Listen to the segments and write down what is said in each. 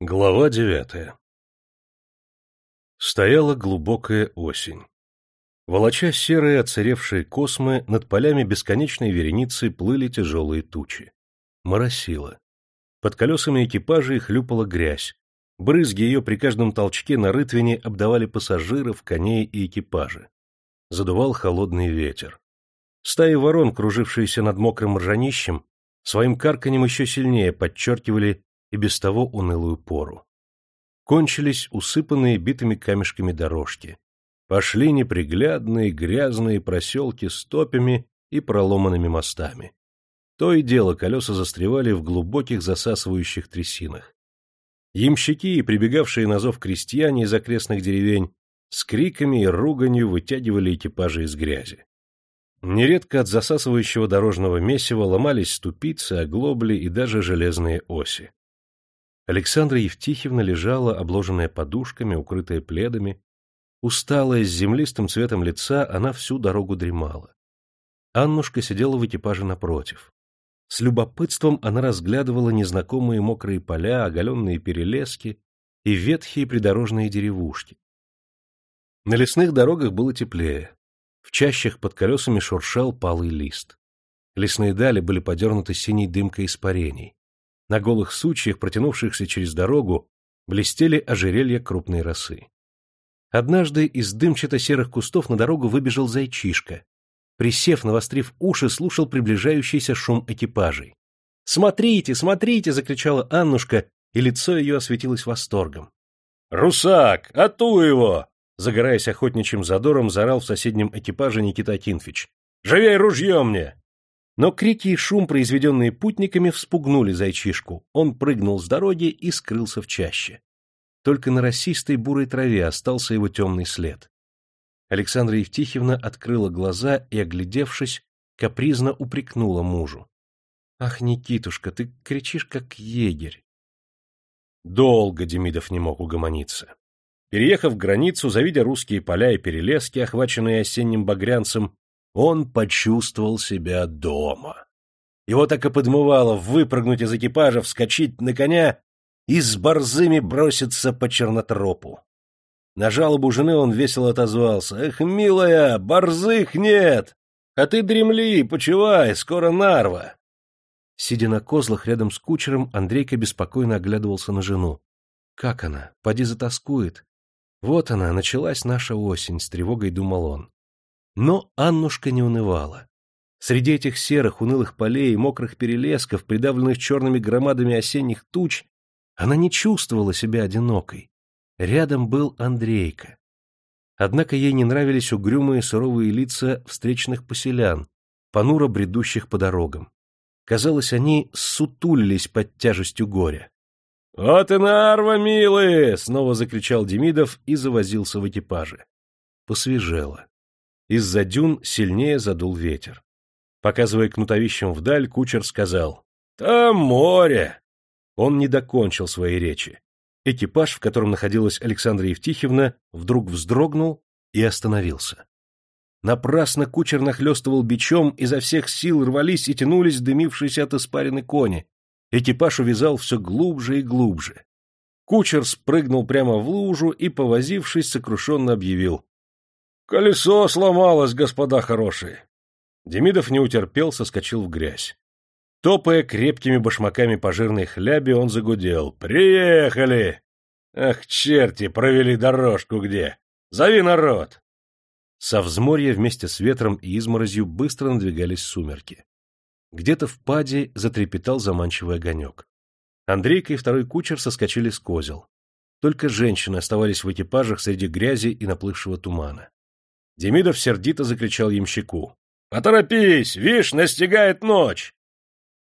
Глава девятая Стояла глубокая осень. Волоча серые оцаревшие космы, над полями бесконечной вереницы плыли тяжелые тучи. Моросило. Под колесами экипажей хлюпала грязь. Брызги ее при каждом толчке на рытвине обдавали пассажиров, коней и экипажи. Задувал холодный ветер. Стаи ворон, кружившиеся над мокрым ржанищем, своим карканем еще сильнее подчеркивали и без того унылую пору. Кончились усыпанные битыми камешками дорожки. Пошли неприглядные грязные проселки с топями и проломанными мостами. То и дело колеса застревали в глубоких засасывающих трясинах. Ямщики и прибегавшие на зов крестьяне из окрестных деревень с криками и руганью вытягивали экипажи из грязи. Нередко от засасывающего дорожного месива ломались ступицы, оглобли и даже железные оси. Александра Евтихевна лежала, обложенная подушками, укрытая пледами. Усталая, с землистым цветом лица, она всю дорогу дремала. Аннушка сидела в экипаже напротив. С любопытством она разглядывала незнакомые мокрые поля, оголенные перелески и ветхие придорожные деревушки. На лесных дорогах было теплее. В чащах под колесами шуршал палый лист. Лесные дали были подернуты синей дымкой испарений. На голых сучьях, протянувшихся через дорогу, блестели ожерелья крупной росы. Однажды из дымчато-серых кустов на дорогу выбежал зайчишка. Присев, навострив уши, слушал приближающийся шум экипажей. «Смотрите, смотрите!» — закричала Аннушка, и лицо ее осветилось восторгом. «Русак, ату его!» Загораясь охотничьим задором, заорал в соседнем экипаже Никита Акинфич. «Живей ружье мне!» Но крики и шум, произведенные путниками, вспугнули зайчишку. Он прыгнул с дороги и скрылся в чаще. Только на росистой бурой траве остался его темный след. Александра Евтихевна открыла глаза и, оглядевшись, капризно упрекнула мужу. — Ах, Никитушка, ты кричишь, как егерь. Долго Демидов не мог угомониться. Переехав границу, завидя русские поля и перелески, охваченные осенним багрянцем, он почувствовал себя дома. Его так и подмывало выпрыгнуть из экипажа, вскочить на коня и с борзыми броситься по чернотропу. На жалобу жены он весело отозвался. «Эх, милая, борзых нет! А ты дремли, почивай, скоро нарва!» Сидя на козлах рядом с кучером, Андрейка беспокойно оглядывался на жену. «Как она? Поди затаскует. Вот она, началась наша осень», — с тревогой думал он. Но Аннушка не унывала. Среди этих серых, унылых полей и мокрых перелесков, придавленных черными громадами осенних туч, она не чувствовала себя одинокой. Рядом был Андрейка. Однако ей не нравились угрюмые суровые лица встречных поселян, понуро бредущих по дорогам. Казалось, они сутулились под тяжестью горя. — Вот и нарва, милые! — снова закричал Демидов и завозился в экипаже. Посвежело. Из-за дюн сильнее задул ветер. Показывая кнутовищем вдаль, кучер сказал «Там море!» Он не докончил своей речи. Экипаж, в котором находилась Александра Евтихевна, вдруг вздрогнул и остановился. Напрасно кучер нахлестывал бичом, изо всех сил рвались и тянулись дымившиеся от испарины кони. Экипаж увязал все глубже и глубже. Кучер спрыгнул прямо в лужу и, повозившись, сокрушенно объявил. Колесо сломалось, господа хорошие. Демидов не утерпел, соскочил в грязь. Топая крепкими башмаками по жирной хлябе, он загудел. «Приехали! Ах, черти, провели дорожку где! Зови народ!» Со взморья вместе с ветром и изморозью быстро надвигались сумерки. Где-то в паде затрепетал заманчивый огонек. Андрейка и второй кучер соскочили с козел. Только женщины оставались в экипажах среди грязи и наплывшего тумана. Демидов сердито закричал ямщику. — Поторопись! Вишь, настигает ночь!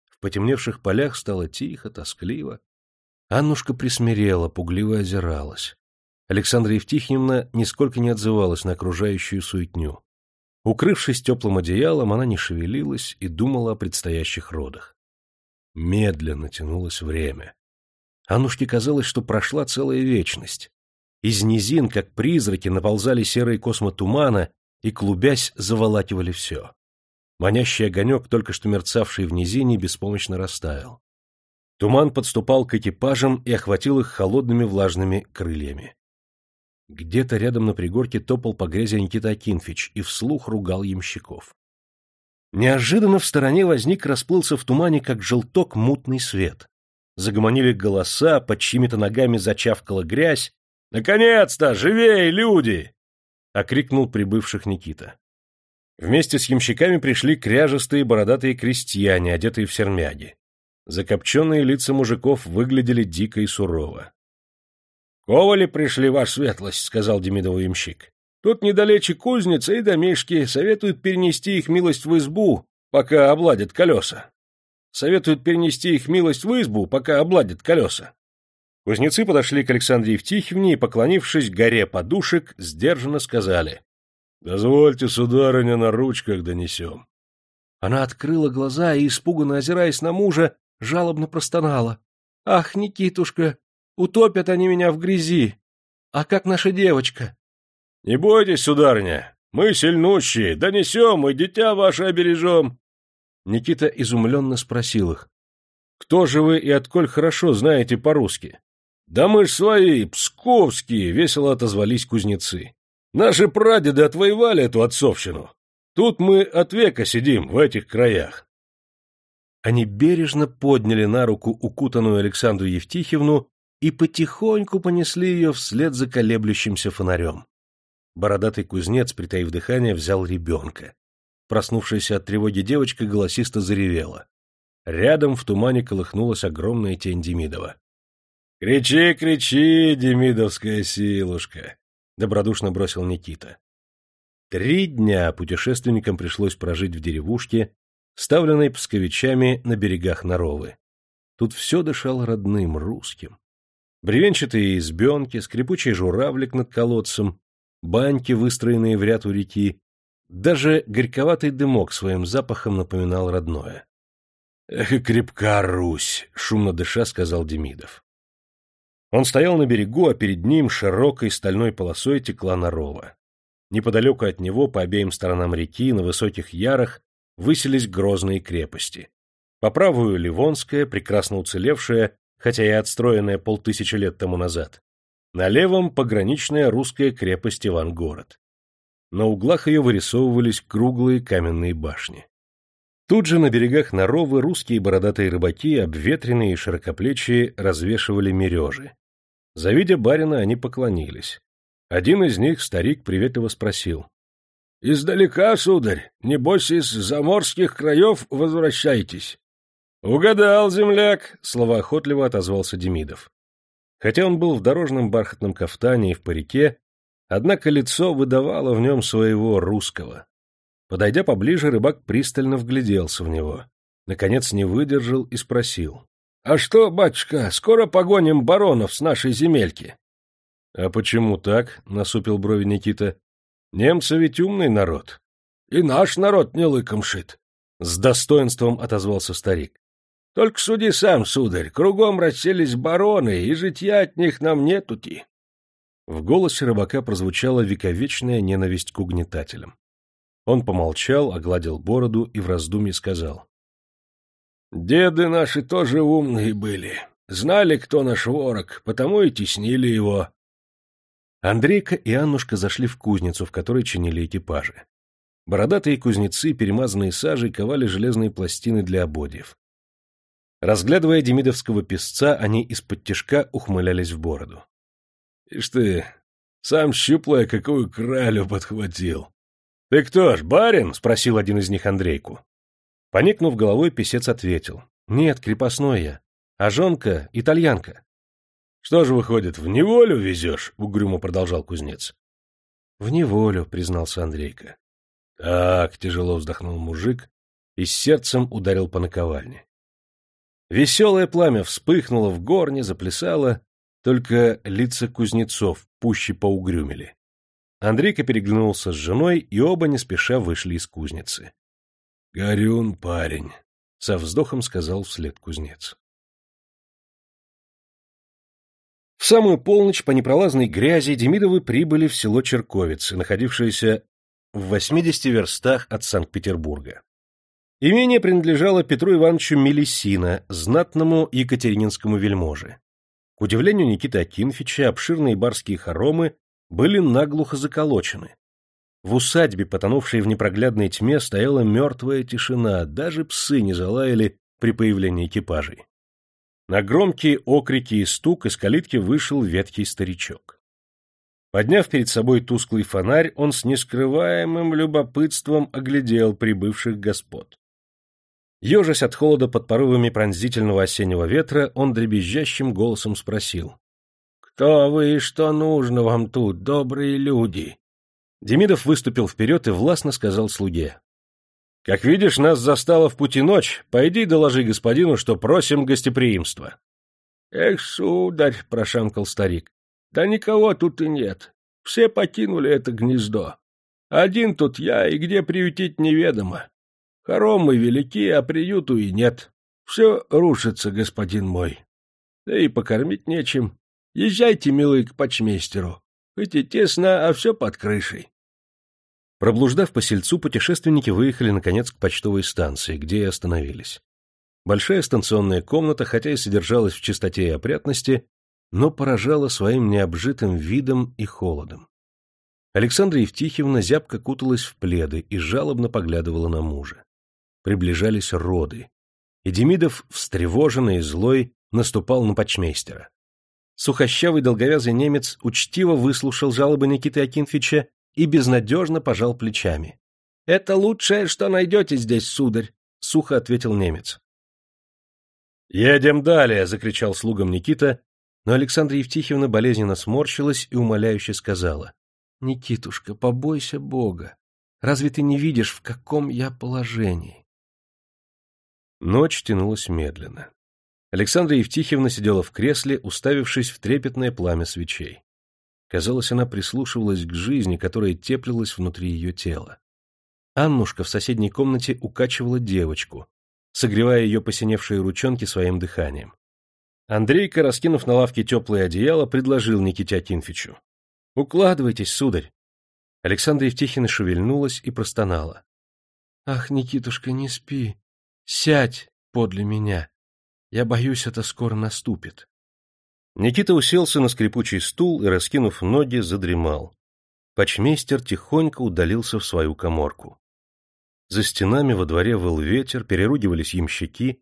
В потемневших полях стало тихо, тоскливо. Аннушка присмирела, пугливо озиралась. Александра Евтихневна нисколько не отзывалась на окружающую суетню. Укрывшись теплым одеялом, она не шевелилась и думала о предстоящих родах. Медленно тянулось время. Аннушке казалось, что прошла целая вечность. Из низин, как призраки, наползали серые космы тумана и, клубясь, заволакивали все. Манящий огонек, только что мерцавший в низине, беспомощно растаял. Туман подступал к экипажам и охватил их холодными влажными крыльями. Где-то рядом на пригорке топал по грязи Никита Акинфич и вслух ругал ямщиков. Неожиданно в стороне возник, расплылся в тумане, как желток, мутный свет. Загомонили голоса, под чьими-то ногами зачавкала грязь. «Наконец-то! Живей, люди!» — окрикнул прибывших Никита. Вместе с ямщиками пришли кряжестые бородатые крестьяне, одетые в сермяги. Закопченные лица мужиков выглядели дико и сурово. — Ковали пришли, ваша светлость, — сказал Демидовый ямщик. — Тут недалече кузница и домишки, советуют перенести их милость в избу, пока обладят колеса. Советуют перенести их милость в избу, пока обладят колеса. Кузнецы подошли к Александре Евтихевне и, поклонившись горе подушек, сдержанно сказали. — Дозвольте, сударыня, на ручках донесем. Она открыла глаза и, испуганно озираясь на мужа, жалобно простонала. — Ах, Никитушка, утопят они меня в грязи. А как наша девочка? — Не бойтесь, сударыня, мы сильнущие, донесем и дитя ваше обережем. Никита изумленно спросил их. — Кто же вы и отколь хорошо знаете по-русски? — Да мы ж свои, псковские, — весело отозвались кузнецы. — Наши прадеды отвоевали эту отцовщину. Тут мы от века сидим, в этих краях. Они бережно подняли на руку укутанную Александру Евтихевну и потихоньку понесли ее вслед за колеблющимся фонарем. Бородатый кузнец, притаив дыхание, взял ребенка. Проснувшаяся от тревоги девочка голосисто заревела. Рядом в тумане колыхнулась огромная тень Демидова. — Кричи, кричи, демидовская силушка! — добродушно бросил Никита. Три дня путешественникам пришлось прожить в деревушке, ставленной псковичами на берегах Наровы. Тут все дышало родным, русским. Бревенчатые избенки, скрипучий журавлик над колодцем, баньки, выстроенные в ряд у реки, даже горьковатый дымок своим запахом напоминал родное. — Эх, крепка Русь! — шумно дыша сказал Демидов. Он стоял на берегу, а перед ним широкой стальной полосой текла Нарова. Неподалеку от него, по обеим сторонам реки, на высоких ярах, высились грозные крепости. По правую Ливонская, прекрасно уцелевшая, хотя и отстроенная полтысячи лет тому назад. На левом пограничная русская крепость Ивангород. На углах ее вырисовывались круглые каменные башни. Тут же на берегах Наровы русские бородатые рыбаки, обветренные и широкоплечие, развешивали мережи. Завидя барина, они поклонились. Один из них, старик, приветливо спросил. — Издалека, сударь, небось, из заморских краев возвращаетесь? — Угадал, земляк, — словоохотливо отозвался Демидов. Хотя он был в дорожном бархатном кафтане и в парике, однако лицо выдавало в нем своего русского. Подойдя поближе, рыбак пристально вгляделся в него. Наконец не выдержал и спросил. — А что, батюшка, скоро погоним баронов с нашей земельки? — А почему так? — насупил брови Никита. Немцы ведь умный народ. И наш народ не лыком шит. С достоинством отозвался старик. Только суди сам, сударь, кругом расселись бароны, и житья от них нам нетути. В голосе рыбака прозвучала вековечная ненависть к угнетателям. Он помолчал, огладил бороду и в раздумье сказал. — Деды наши тоже умные были. Знали, кто наш ворог, потому и теснили его. Андрейка и Аннушка зашли в кузницу, в которой чинили экипажи. Бородатые кузнецы, перемазанные сажей, ковали железные пластины для ободьев. Разглядывая демидовского песца, они из-под тишка ухмылялись в бороду. — Ишь ты, сам щуплая какую кралю подхватил. — Ты кто ж, барин? — спросил один из них Андрейку. Поникнув головой, писец ответил. — Нет, крепостной я. А жонка — итальянка. Что же, выходит, в неволю везешь? — угрюмо продолжал кузнец. — В неволю, — признался Андрейка. — Так, — тяжело вздохнул мужик и с сердцем ударил по наковальне. Веселое пламя вспыхнуло в горне, заплясало, только лица кузнецов пуще поугрюмили. Андрейка переглянулся с женой, и оба не спеша вышли из кузницы. — Горюн парень, — со вздохом сказал вслед кузнец. В самую полночь по непролазной грязи Демидовы прибыли в село Черковицы, находившееся в 80 верстах от Санкт-Петербурга. Имение принадлежало Петру Ивановичу Мелисина, знатному екатерининскому вельможе. К удивлению Никиты Акинфича, обширные барские хоромы были наглухо заколочены. В усадьбе, потонувшей в непроглядной тьме, стояла мертвая тишина, даже псы не залаяли при появлении экипажей. На громкие окрики и стук из калитки вышел ветхий старичок. Подняв перед собой тусклый фонарь, он с нескрываемым любопытством оглядел прибывших господ. Ежась от холода под порывами пронзительного осеннего ветра, он дребезжащим голосом спросил. — Кто вы и что нужно вам тут, добрые люди? Демидов выступил вперед и властно сказал слуге. — Как видишь, нас застала в пути ночь. Пойди доложи господину, что просим гостеприимства. — Эх, сударь, — прошамкал старик, — да никого тут и нет. Все покинули это гнездо. Один тут я, и где приютить неведомо. Хоромы велики, а приюту и нет. Все рушится, господин мой. Да и покормить нечем. Езжайте, милый, к почмейстеру. Хоть и тесно, а все под крышей. Проблуждав по сельцу, путешественники выехали, наконец, к почтовой станции, где и остановились. Большая станционная комната, хотя и содержалась в чистоте и опрятности, но поражала своим необжитым видом и холодом. Александра Евтихевна зябко куталась в пледы и жалобно поглядывала на мужа приближались роды, и Демидов, встревоженный и злой, наступал на почмейстера. Сухощавый долговязый немец учтиво выслушал жалобы Никиты Акинфича и безнадежно пожал плечами. — Это лучшее, что найдете здесь, сударь, — сухо ответил немец. — Едем далее, — закричал слугам Никита, но Александра Евтихевна болезненно сморщилась и умоляюще сказала. — Никитушка, побойся Бога. Разве ты не видишь, в каком я положении? Ночь тянулась медленно. Александра Евтихевна сидела в кресле, уставившись в трепетное пламя свечей. Казалось, она прислушивалась к жизни, которая теплилась внутри ее тела. Аннушка в соседней комнате укачивала девочку, согревая ее посиневшие ручонки своим дыханием. Андрейка, раскинув на лавке теплое одеяло, предложил Никите Акинфичу. — Укладывайтесь, сударь. Александра Евтихина шевельнулась и простонала. — Ах, Никитушка, не спи. Сядь подле меня. Я боюсь, это скоро наступит. Никита уселся на скрипучий стул и, раскинув ноги, задремал. Почмейстер тихонько удалился в свою коморку. За стенами во дворе выл ветер, переругивались ямщики,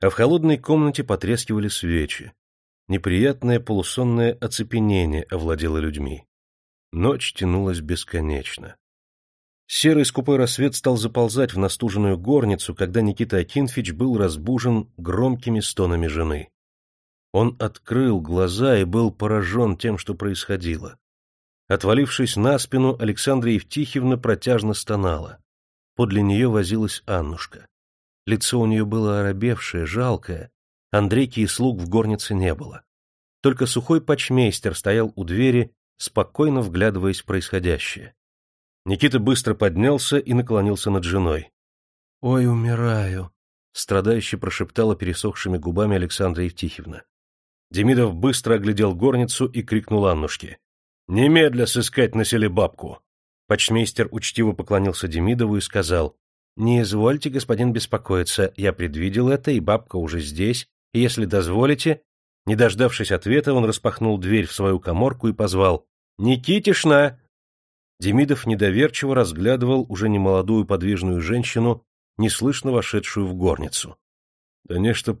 а в холодной комнате потрескивали свечи. Неприятное полусонное оцепенение овладело людьми. Ночь тянулась бесконечно. Серый скупой рассвет стал заползать в настуженную горницу, когда Никита Акинфич был разбужен громкими стонами жены. Он открыл глаза и был поражен тем, что происходило. Отвалившись на спину, Александра Евтихевна протяжно стонала. Подле нее возилась Аннушка. Лицо у нее было оробевшее, жалкое. Андрейки и слуг в горнице не было. Только сухой почмейстер стоял у двери, спокойно вглядываясь в происходящее. Никита быстро поднялся и наклонился над женой. — Ой, умираю! — страдающе прошептала пересохшими губами Александра Евтихевна. Демидов быстро оглядел горницу и крикнул Аннушке. — Немедля сыскать на селе бабку! Почмейстер учтиво поклонился Демидову и сказал. — Не извольте, господин, беспокоиться, я предвидел это, и бабка уже здесь, и если дозволите... Не дождавшись ответа, он распахнул дверь в свою коморку и позвал. — Никитишна, Демидов недоверчиво разглядывал уже немолодую подвижную женщину, неслышно вошедшую в горницу. — Да нечто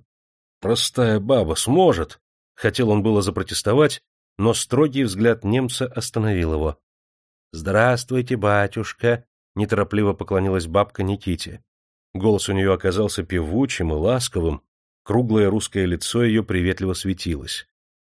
простая баба сможет! — хотел он было запротестовать, но строгий взгляд немца остановил его. — Здравствуйте, батюшка! — неторопливо поклонилась бабка Никите. Голос у нее оказался певучим и ласковым, круглое русское лицо ее приветливо светилось.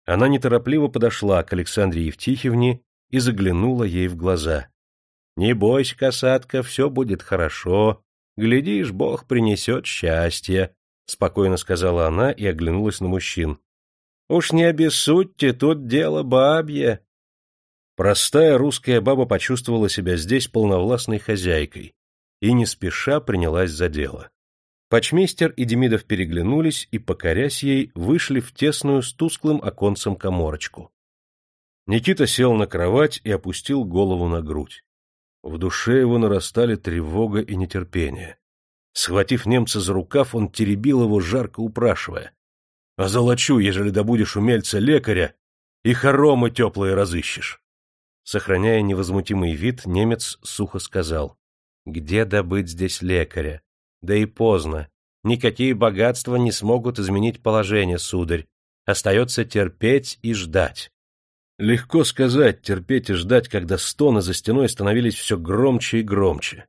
Она неторопливо подошла к Александре Евтихевне и заглянула ей в глаза. — Не бойся, касатка, все будет хорошо. Глядишь, Бог принесет счастье, — спокойно сказала она и оглянулась на мужчин. — Уж не обессудьте, тут дело бабье. Простая русская баба почувствовала себя здесь полновластной хозяйкой и не спеша принялась за дело. Почмейстер и Демидов переглянулись и, покорясь ей, вышли в тесную с тусклым оконцем коморочку. Никита сел на кровать и опустил голову на грудь. В душе его нарастали тревога и нетерпение. Схватив немца за рукав, он теребил его, жарко упрашивая. — Озолочу, ежели добудешь умельца лекаря, и хоромы теплые разыщешь. Сохраняя невозмутимый вид, немец сухо сказал. — Где добыть здесь лекаря? Да и поздно. Никакие богатства не смогут изменить положение, сударь. Остается терпеть и ждать. Легко сказать, терпеть и ждать, когда стоны за стеной становились все громче и громче.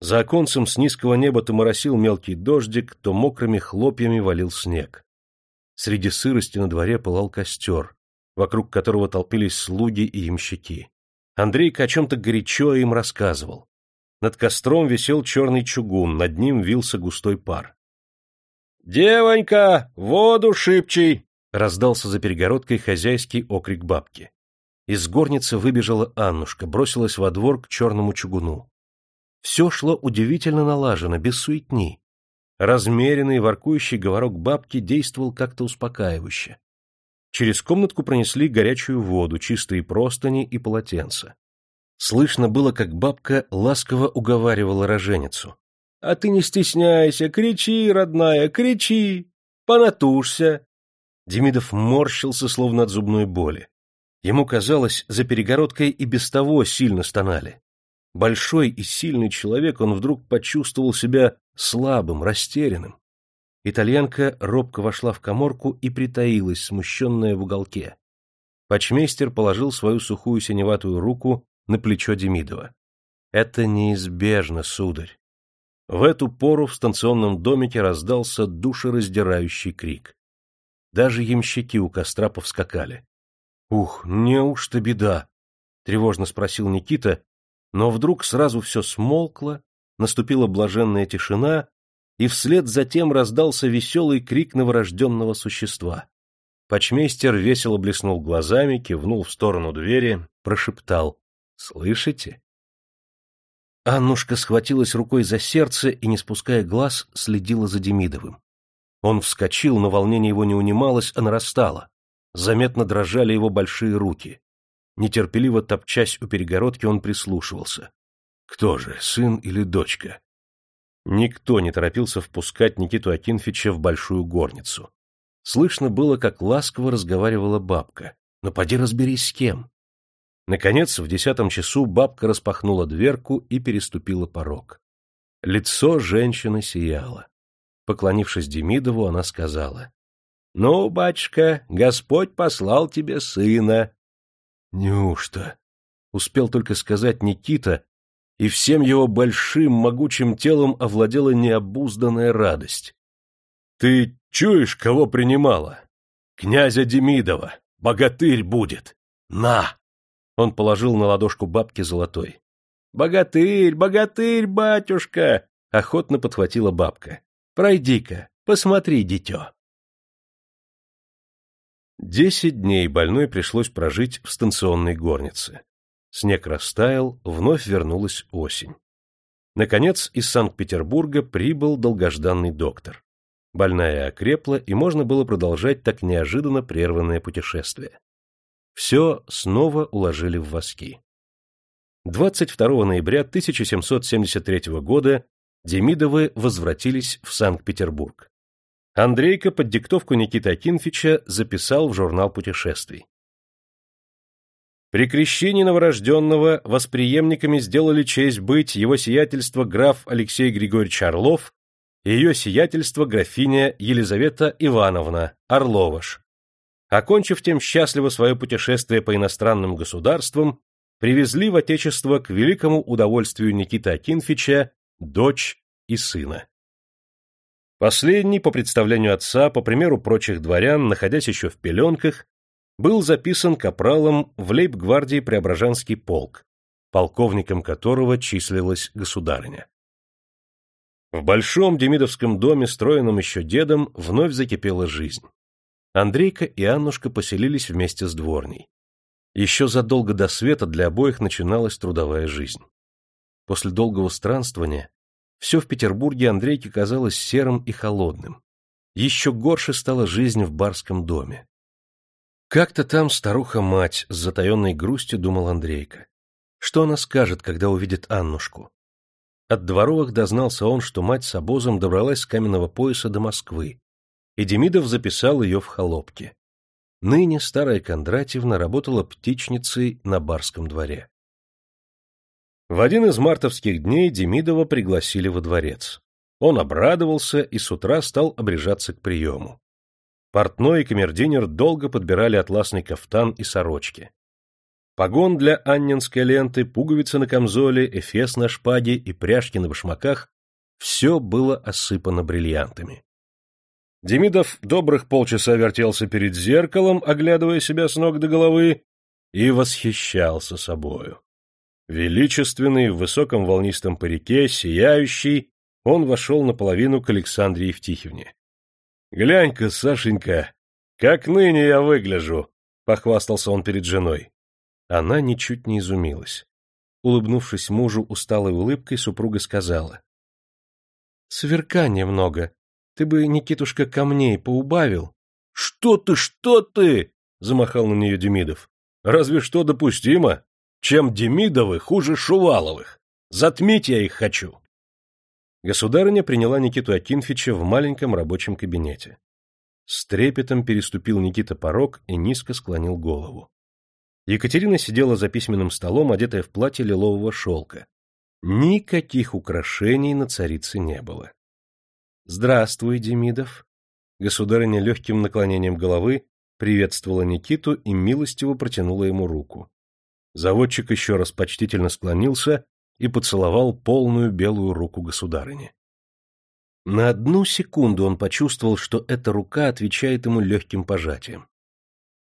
За оконцем с низкого неба то моросил мелкий дождик, то мокрыми хлопьями валил снег. Среди сырости на дворе пылал костер, вокруг которого толпились слуги и ямщики. Андрейка о чем-то горячо им рассказывал. Над костром висел черный чугун, над ним вился густой пар. «Девонька, воду шибчий!» — раздался за перегородкой хозяйский окрик бабки. Из горницы выбежала Аннушка, бросилась во двор к черному чугуну. Все шло удивительно налажено, без суетни. Размеренный, воркующий говорок бабки действовал как-то успокаивающе. Через комнатку пронесли горячую воду, чистые простыни и полотенца. Слышно было, как бабка ласково уговаривала роженицу. — А ты не стесняйся, кричи, родная, кричи, понатушься. Демидов морщился, словно от зубной боли. Ему казалось, за перегородкой и без того сильно стонали. Большой и сильный человек, он вдруг почувствовал себя слабым, растерянным. Итальянка робко вошла в коморку и притаилась, смущенная в уголке. Почмейстер положил свою сухую синеватую руку на плечо Демидова. «Это неизбежно, сударь». В эту пору в станционном домике раздался душераздирающий крик. Даже ямщики у костра повскакали. «Ух, неужто беда?» — тревожно спросил Никита, но вдруг сразу все смолкло, наступила блаженная тишина, и вслед за тем раздался веселый крик новорожденного существа. Почмейстер весело блеснул глазами, кивнул в сторону двери, прошептал «Слышите?» Аннушка схватилась рукой за сердце и, не спуская глаз, следила за Демидовым. Он вскочил, но волнение его не унималось, а нарастало. Заметно дрожали его большие руки. Нетерпеливо топчась у перегородки, он прислушивался. Кто же, сын или дочка? Никто не торопился впускать Никиту Акинфича в большую горницу. Слышно было, как ласково разговаривала бабка. Но поди разберись с кем. Наконец, в десятом часу бабка распахнула дверку и переступила порог. Лицо женщины сияло. Поклонившись Демидову, она сказала. — Ну, батюшка, Господь послал тебе сына. — Неужто? — успел только сказать Никита, и всем его большим могучим телом овладела необузданная радость. — Ты чуешь, кого принимала? Князя Демидова, богатырь будет. На! Он положил на ладошку бабки золотой. — Богатырь, богатырь, батюшка! — охотно подхватила бабка. — Пройди-ка, посмотри, дитё. Десять дней больной пришлось прожить в станционной горнице. Снег растаял, вновь вернулась осень. Наконец, из Санкт-Петербурга прибыл долгожданный доктор. Больная окрепла, и можно было продолжать так неожиданно прерванное путешествие. Все снова уложили в воски. 22 ноября 1773 года Демидовы возвратились в Санкт-Петербург. Андрейка под диктовку Никиты Акинфича записал в журнал путешествий. При крещении новорожденного восприемниками сделали честь быть его сиятельство граф Алексей Григорьевич Орлов и ее сиятельство графиня Елизавета Ивановна Орловаш. Окончив тем счастливо свое путешествие по иностранным государствам, привезли в Отечество к великому удовольствию Никиты Акинфича дочь и сына. Последний, по представлению отца, по примеру прочих дворян, находясь еще в пеленках, был записан капралом в лейб-гвардии Преображенский полк, полковником которого числилась государыня. В большом демидовском доме, строенном еще дедом, вновь закипела жизнь. Андрейка и Аннушка поселились вместе с дворней. Еще задолго до света для обоих начиналась трудовая жизнь. После долгого странствования все в Петербурге Андрейке казалось серым и холодным. Еще горше стала жизнь в барском доме. Как-то там старуха-мать с затаенной грустью думал Андрейка. Что она скажет, когда увидит Аннушку? От Дворовых дознался он, что мать с обозом добралась с каменного пояса до Москвы, и Демидов записал ее в холопке. Ныне старая Кондратьевна работала птичницей на барском дворе. В один из мартовских дней Демидова пригласили во дворец. Он обрадовался и с утра стал обрежаться к приему. Портной и камердинер долго подбирали атласный кафтан и сорочки. Погон для аннинской ленты, пуговицы на камзоле, эфес на шпаге и пряжки на башмаках — все было осыпано бриллиантами. Демидов добрых полчаса вертелся перед зеркалом, оглядывая себя с ног до головы, и восхищался собою. Величественный, в высоком волнистом парике, сияющий, он вошел наполовину к Александре Евтихевне. — Глянь-ка, Сашенька, как ныне я выгляжу! — похвастался он перед женой. Она ничуть не изумилась. Улыбнувшись мужу усталой улыбкой, супруга сказала. — Сверкания много. Ты бы, Никитушка, камней поубавил. — Что ты, что ты? — замахал на нее Демидов. — Разве что допустимо. Чем Демидовы хуже Шуваловых. Затмить я их хочу. Государыня приняла Никиту Акинфича в маленьком рабочем кабинете. С трепетом переступил Никита порог и низко склонил голову. Екатерина сидела за письменным столом, одетая в платье лилового шелка. Никаких украшений на царице не было. — Здравствуй, Демидов. Государыня легким наклонением головы приветствовала Никиту и милостиво протянула ему руку. Заводчик еще раз почтительно склонился и поцеловал полную белую руку государыни. На одну секунду он почувствовал, что эта рука отвечает ему легким пожатием.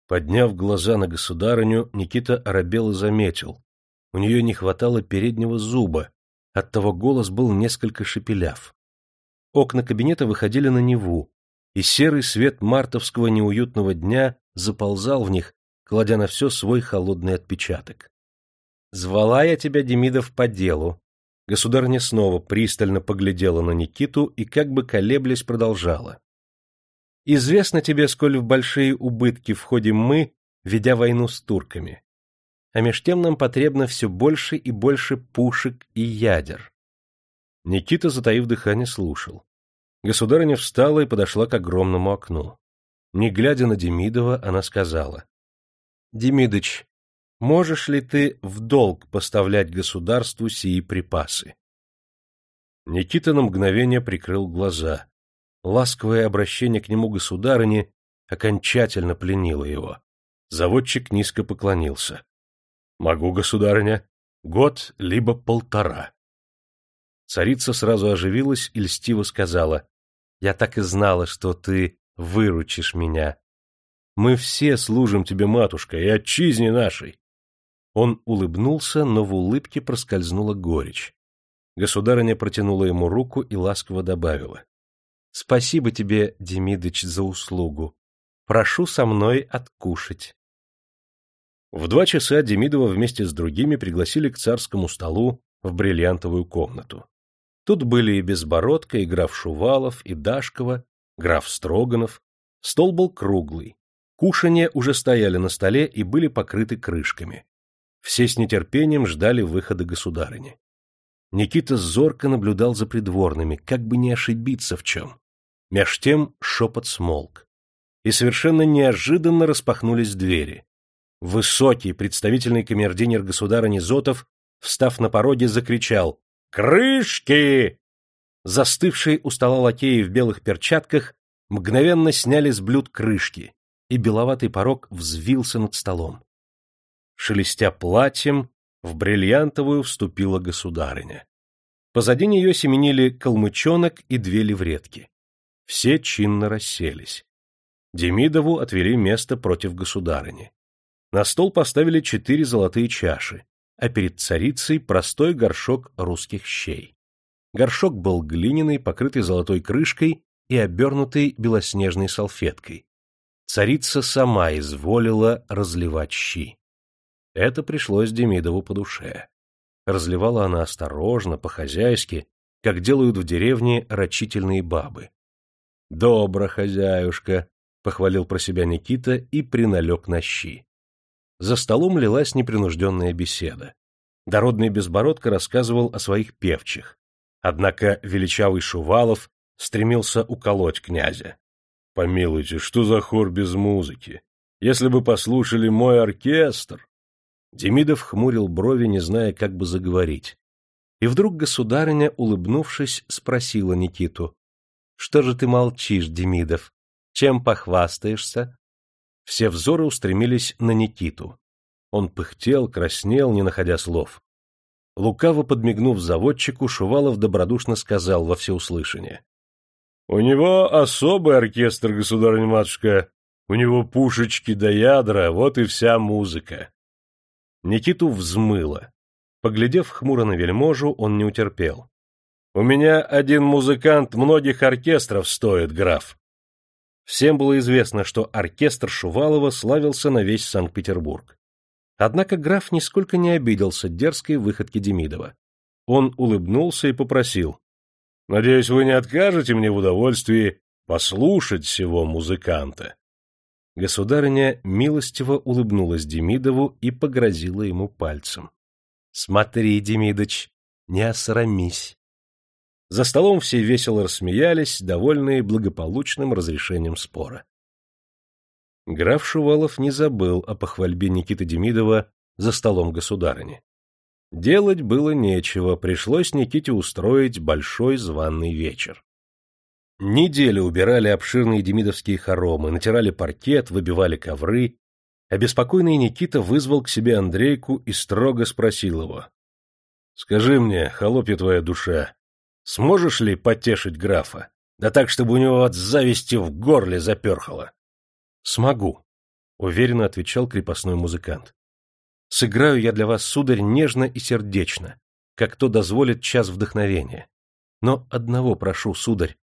Подняв глаза на государыню, Никита оробел заметил. У нее не хватало переднего зуба, оттого голос был несколько шепеляв. Окна кабинета выходили на Неву, и серый свет мартовского неуютного дня заползал в них, кладя на все свой холодный отпечаток. «Звала я тебя, Демидов, по делу». Государыня снова пристально поглядела на Никиту и, как бы колеблясь, продолжала. Известно тебе, сколь в большие убытки входим мы, ведя войну с турками. А меж тем нам потребно все больше и больше пушек и ядер. Никита, затаив дыхание, слушал. Государыня встала и подошла к огромному окну. Не глядя на Демидова, она сказала. — Демидыч, можешь ли ты в долг поставлять государству сии припасы? Никита на мгновение прикрыл глаза. Ласковое обращение к нему государыни окончательно пленило его. Заводчик низко поклонился. — Могу, государыня, год либо полтора. Царица сразу оживилась и льстиво сказала. — Я так и знала, что ты выручишь меня. Мы все служим тебе, матушка, и отчизне нашей. Он улыбнулся, но в улыбке проскользнула горечь. Государыня протянула ему руку и ласково добавила. Спасибо тебе, Демидыч, за услугу. Прошу со мной откушать. В два часа Демидова вместе с другими пригласили к царскому столу в бриллиантовую комнату. Тут были и Безбородко, и граф Шувалов, и Дашкова, граф Строганов. Стол был круглый. Кушанья уже стояли на столе и были покрыты крышками. Все с нетерпением ждали выхода государыни. Никита зорко наблюдал за придворными, как бы не ошибиться в чем. Меж тем шепот смолк. И совершенно неожиданно распахнулись двери. Высокий, представительный камердинер государа Низотов, встав на пороге, закричал «Крышки!». Застывшие у стола лакеи в белых перчатках мгновенно сняли с блюд крышки, и беловатый порог взвился над столом. Шелестя платьем, в бриллиантовую вступила государыня. Позади нее семенили калмычонок и две левретки. Все чинно расселись. Демидову отвели место против государыни. На стол поставили четыре золотые чаши, а перед царицей простой горшок русских щей. Горшок был глиняный, покрытый золотой крышкой и обернутый белоснежной салфеткой. Царица сама изволила разливать щи. Это пришлось Демидову по душе. Разливала она осторожно, по-хозяйски, как делают в деревне рачительные бабы. — Добро, хозяюшка, — похвалил про себя Никита и приналег на щи. За столом лилась непринужденная беседа. Дородный Безбородко рассказывал о своих певчих, Однако величавый Шувалов стремился уколоть князя. «Помилуйте, что за хор без музыки? Если бы послушали мой оркестр!» Демидов хмурил брови, не зная, как бы заговорить. И вдруг государыня, улыбнувшись, спросила Никиту. — Что же ты молчишь, Демидов? Чем похвастаешься? Все взоры устремились на Никиту. Он пыхтел, краснел, не находя слов. Лукаво подмигнув заводчику, Шувалов добродушно сказал во всеуслышание. — У него особый оркестр, государыня-матушка. У него пушечки до ядра, вот и вся музыка. Никиту взмыло. Поглядев хмуро на вельможу, он не утерпел. — У меня один музыкант многих оркестров стоит, граф. Всем было известно, что оркестр Шувалова славился на весь Санкт-Петербург. Однако граф нисколько не обиделся дерзкой выходке Демидова. Он улыбнулся и попросил. — Надеюсь, вы не откажете мне в удовольствии послушать всего музыканта. Государыня милостиво улыбнулась Демидову и погрозила ему пальцем. — Смотри, Демидыч, не осрамись. За столом все весело рассмеялись, довольные благополучным разрешением спора. Граф Шувалов не забыл о похвальбе Никиты Демидова за столом государыни. Делать было нечего, пришлось Никите устроить большой званный вечер. Неделю убирали обширные демидовские хоромы, натирали паркет, выбивали ковры. Обеспокоенный Никита вызвал к себе Андрейку и строго спросил его. — Скажи мне, холопья твоя душа, сможешь ли потешить графа? Да так, чтобы у него от зависти в горле заперхало. Смогу, — уверенно отвечал крепостной музыкант. — Сыграю я для вас, сударь, нежно и сердечно, как то дозволит час вдохновения. Но одного прошу, сударь,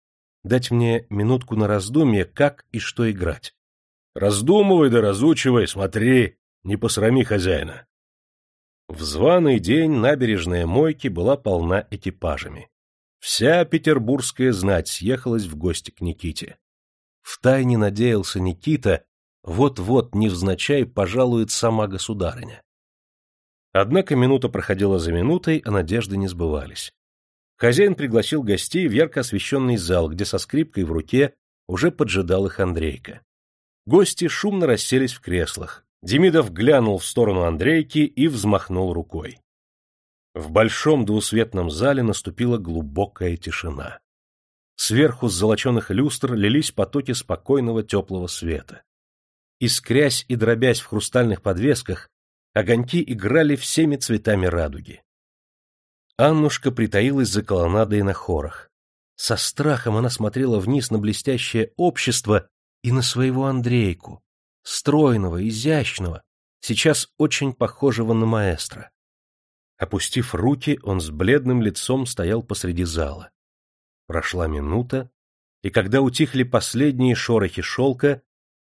дать мне минутку на раздумье, как и что играть. — Раздумывай да разучивай, смотри, не посрами хозяина. В званый день набережная Мойки была полна экипажами. Вся петербургская знать съехалась в гости к Никите. Втайне надеялся Никита, вот-вот невзначай пожалует сама государыня. Однако минута проходила за минутой, а надежды не сбывались. Хозяин пригласил гостей в ярко освещенный зал, где со скрипкой в руке уже поджидал их Андрейка. Гости шумно расселись в креслах. Демидов глянул в сторону Андрейки и взмахнул рукой. В большом двусветном зале наступила глубокая тишина. Сверху с золоченых люстр лились потоки спокойного теплого света. Искрясь и дробясь в хрустальных подвесках, огоньки играли всеми цветами радуги. Аннушка притаилась за колоннадой на хорах. Со страхом она смотрела вниз на блестящее общество и на своего Андрейку, стройного, изящного, сейчас очень похожего на маэстро. Опустив руки, он с бледным лицом стоял посреди зала. Прошла минута, и когда утихли последние шорохи шелка,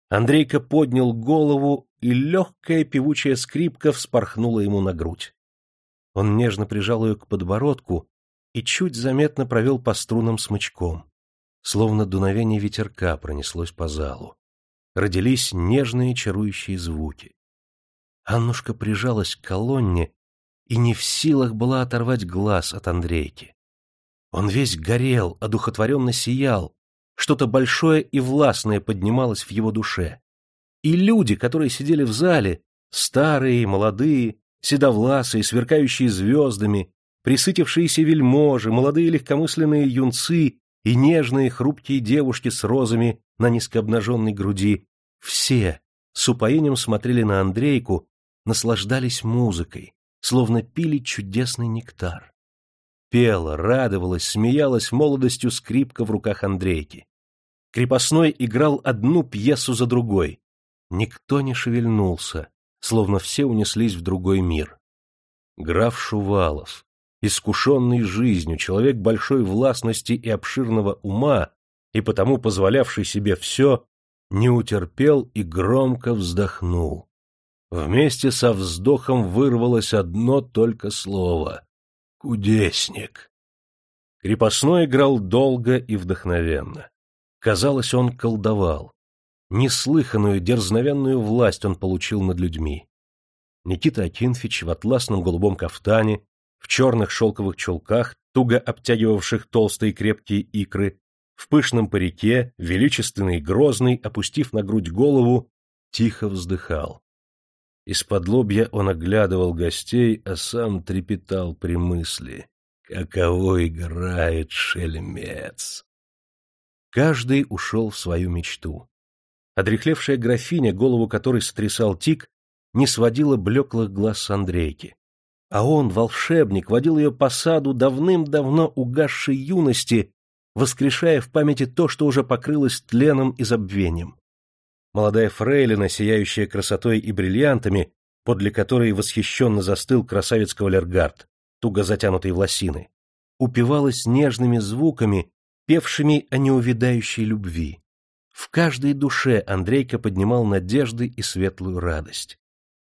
Андрейка поднял голову, и легкая певучая скрипка вспорхнула ему на грудь. Он нежно прижал ее к подбородку и чуть заметно провел по струнам смычком, словно дуновение ветерка пронеслось по залу. Родились нежные чарующие звуки. Аннушка прижалась к колонне и не в силах была оторвать глаз от Андрейки. Он весь горел, одухотворенно сиял, что-то большое и властное поднималось в его душе. И люди, которые сидели в зале, старые, молодые, седовласые, сверкающие звездами, присытившиеся вельможи, молодые легкомысленные юнцы и нежные хрупкие девушки с розами на низкообнаженной груди, все с упоением смотрели на Андрейку, наслаждались музыкой, словно пили чудесный нектар пела, радовалась, смеялась молодостью скрипка в руках Андрейки. Крепостной играл одну пьесу за другой. Никто не шевельнулся, словно все унеслись в другой мир. Граф Шувалов, искушенный жизнью, человек большой властности и обширного ума, и потому позволявший себе все, не утерпел и громко вздохнул. Вместе со вздохом вырвалось одно только слово Кудесник. Крепостной играл долго и вдохновенно. Казалось, он колдовал. Неслыханную, дерзновенную власть он получил над людьми. Никита Акинфич в атласном голубом кафтане, в черных шелковых чулках туго обтягивавших толстые крепкие икры, в пышном парике, величественный грозный, опустив на грудь голову, тихо вздыхал. Из-под лобья он оглядывал гостей, а сам трепетал при мысли. Каково играет шельмец! Каждый ушел в свою мечту. Одрехлевшая графиня, голову которой сотрясал тик, не сводила блеклых глаз с Андрейки. А он, волшебник, водил ее по саду давным-давно угасшей юности, воскрешая в памяти то, что уже покрылось тленом и забвением. Молодая фрейлина, сияющая красотой и бриллиантами, подле которой восхищенно застыл красавец кавалергард, туго затянутый в лосины, упивалась нежными звуками, певшими о неувидающей любви. В каждой душе Андрейка поднимал надежды и светлую радость.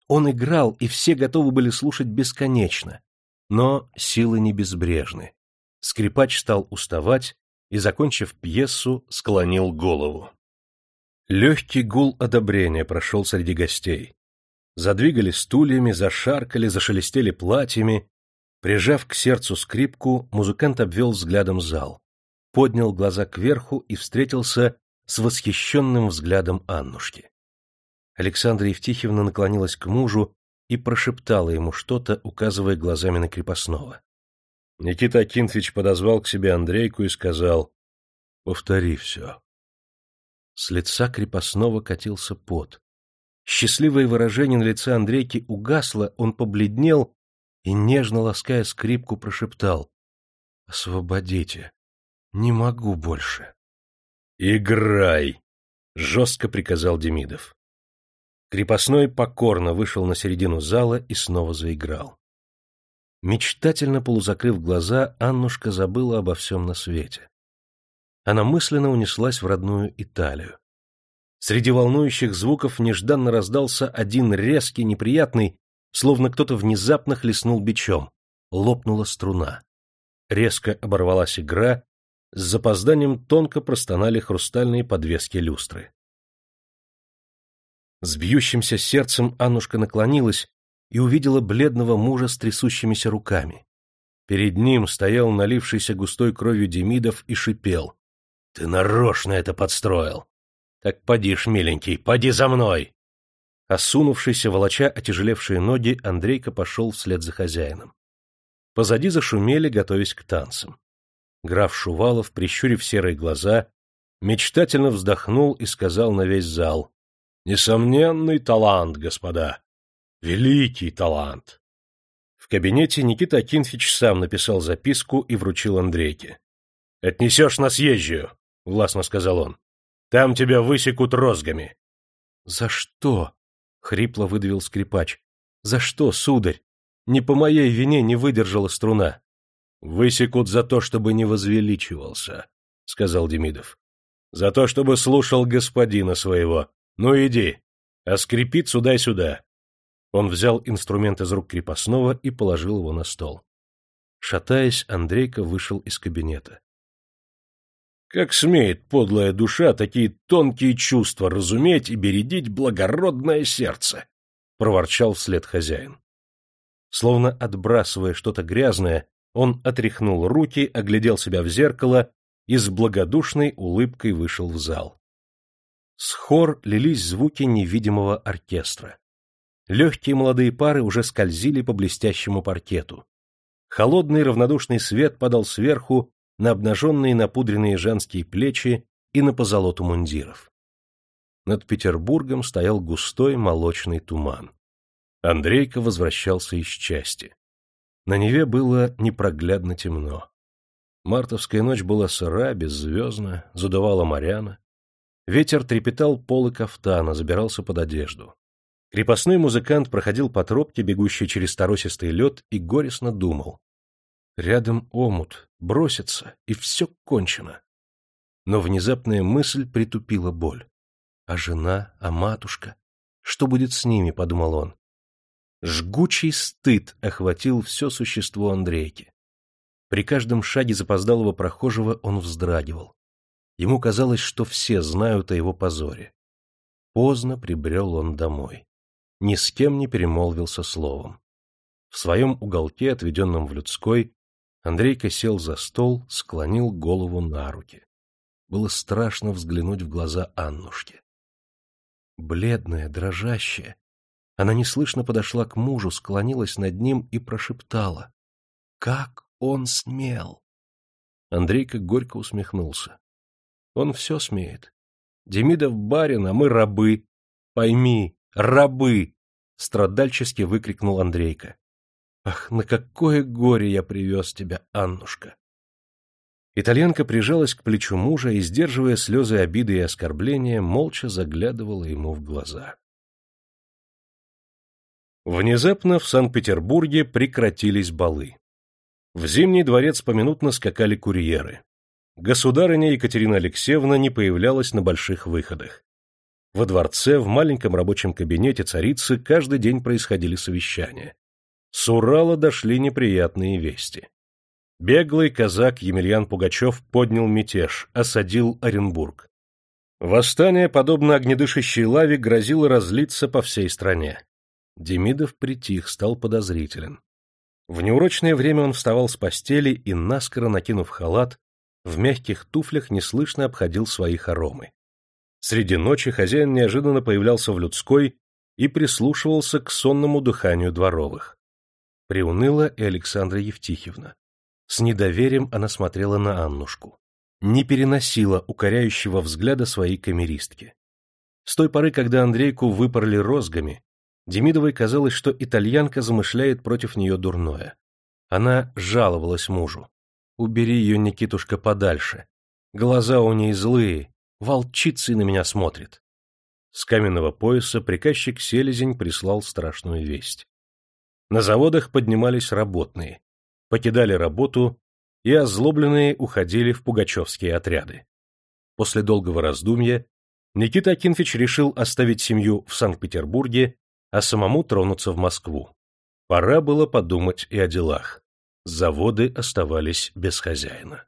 Он играл, и все готовы были слушать бесконечно, но силы не безбрежны. Скрипач стал уставать, и, закончив пьесу, склонил голову. Легкий гул одобрения прошел среди гостей. Задвигали стульями, зашаркали, зашелестели платьями. Прижав к сердцу скрипку, музыкант обвел взглядом зал, поднял глаза кверху и встретился с восхищенным взглядом Аннушки. Александра Евтихевна наклонилась к мужу и прошептала ему что-то, указывая глазами на крепостного. Никита Акинфич подозвал к себе Андрейку и сказал «Повтори все». С лица крепостного катился пот. Счастливое выражение на лице Андрейки угасло, он побледнел и, нежно лаская скрипку, прошептал «Освободите, не могу больше». «Играй!» — жестко приказал Демидов. Крепостной покорно вышел на середину зала и снова заиграл. Мечтательно полузакрыв глаза, Аннушка забыла обо всем на свете. Она мысленно унеслась в родную Италию. Среди волнующих звуков нежданно раздался один резкий, неприятный, словно кто-то внезапно хлестнул бичом. Лопнула струна. Резко оборвалась игра, с запозданием тонко простонали хрустальные подвески люстры. С бьющимся сердцем Аннушка наклонилась и увидела бледного мужа с трясущимися руками. Перед ним стоял налившийся густой кровью Демидов и шипел. — Ты нарочно это подстроил! — Так поди ж, миленький, поди за мной! Осунувшийся, волоча отяжелевшие ноги, Андрейка пошел вслед за хозяином. Позади зашумели, готовясь к танцам. Граф Шувалов, прищурив серые глаза, мечтательно вздохнул и сказал на весь зал. — Несомненный талант, господа! Великий талант. В кабинете Никита Акинфич сам написал записку и вручил Андрейке. — Отнесешь на съезжую, — властно сказал он. — Там тебя высекут розгами. — За что? — хрипло выдавил скрипач. — За что, сударь? Не по моей вине не выдержала струна. — Высекут за то, чтобы не возвеличивался, — сказал Демидов. — За то, чтобы слушал господина своего. Ну иди, а скрипицу дай сюда. Он взял инструмент из рук крепостного и положил его на стол. Шатаясь, Андрейка вышел из кабинета. Как смеет подлая душа такие тонкие чувства разуметь и бередить благородное сердце? — проворчал вслед хозяин. Словно отбрасывая что-то грязное, он отряхнул руки, оглядел себя в зеркало и с благодушной улыбкой вышел в зал. С хор лились звуки невидимого оркестра. Легкие молодые пары уже скользили по блестящему паркету. Холодный равнодушный свет падал сверху на обнаженные напудренные женские плечи и на позолоту мундиров. Над Петербургом стоял густой молочный туман. Андрейка возвращался из части. На Неве было непроглядно темно. Мартовская ночь была сыра, беззвездна, задувала моряна. Ветер трепетал полы кафтана, забирался под одежду. Крепостной музыкант проходил по тропке, бегущей через торосистый лед, и горестно думал. Рядом омут, бросится, и все кончено. Но внезапная мысль притупила боль. А жена, а матушка? Что будет с ними, подумал он. Жгучий стыд охватил все существо Андрейки. При каждом шаге запоздалого прохожего он вздрагивал. Ему казалось, что все знают о его позоре. Поздно прибрел он домой ни с кем не перемолвился словом. В своем уголке, отведенном в людской, Андрейка сел за стол, склонил голову на руки. Было страшно взглянуть в глаза Аннушки. Бледная, дрожащая, она неслышно подошла к мужу, склонилась над ним и прошептала. «Как он смел!» Андрейка горько усмехнулся. «Он все смеет. Демидов барин, а мы рабы. Пойми, рабы!» Страдальчески выкрикнул Андрейка. «Ах, на какое горе я привез тебя, Аннушка!» Итальянка прижалась к плечу мужа и, сдерживая слезы обиды и оскорбления, молча заглядывала ему в глаза. Внезапно в Санкт-Петербурге прекратились балы. В Зимний дворец поминутно скакали курьеры. Государыня Екатерина Алексеевна не появлялась на больших выходах. Во дворце, в маленьком рабочем кабинете царицы каждый день происходили совещания. С Урала дошли неприятные вести. Беглый казак Емельян Пугачев поднял мятеж, осадил Оренбург. Восстание, подобно огнедышащей лаве, грозило разлиться по всей стране. Демидов притих, стал подозрителен. В неурочное время он вставал с постели и, наскоро накинув халат, в мягких туфлях неслышно обходил свои хоромы. Среди ночи хозяин неожиданно появлялся в людской и прислушивался к сонному дыханию дворовых. Приуныла и Александра Евтихевна. С недоверием она смотрела на Аннушку. Не переносила укоряющего взгляда своей камеристки. С той поры, когда Андрейку выпорли розгами, Демидовой казалось, что итальянка замышляет против нее дурное. Она жаловалась мужу. «Убери ее, Никитушка, подальше. Глаза у ней злые, волчицей на меня смотрит». С каменного пояса приказчик Селезень прислал страшную весть. На заводах поднимались работные, покидали работу и озлобленные уходили в пугачевские отряды. После долгого раздумья Никита Акинфич решил оставить семью в Санкт-Петербурге а самому тронуться в Москву. Пора было подумать и о делах. Заводы оставались без хозяина.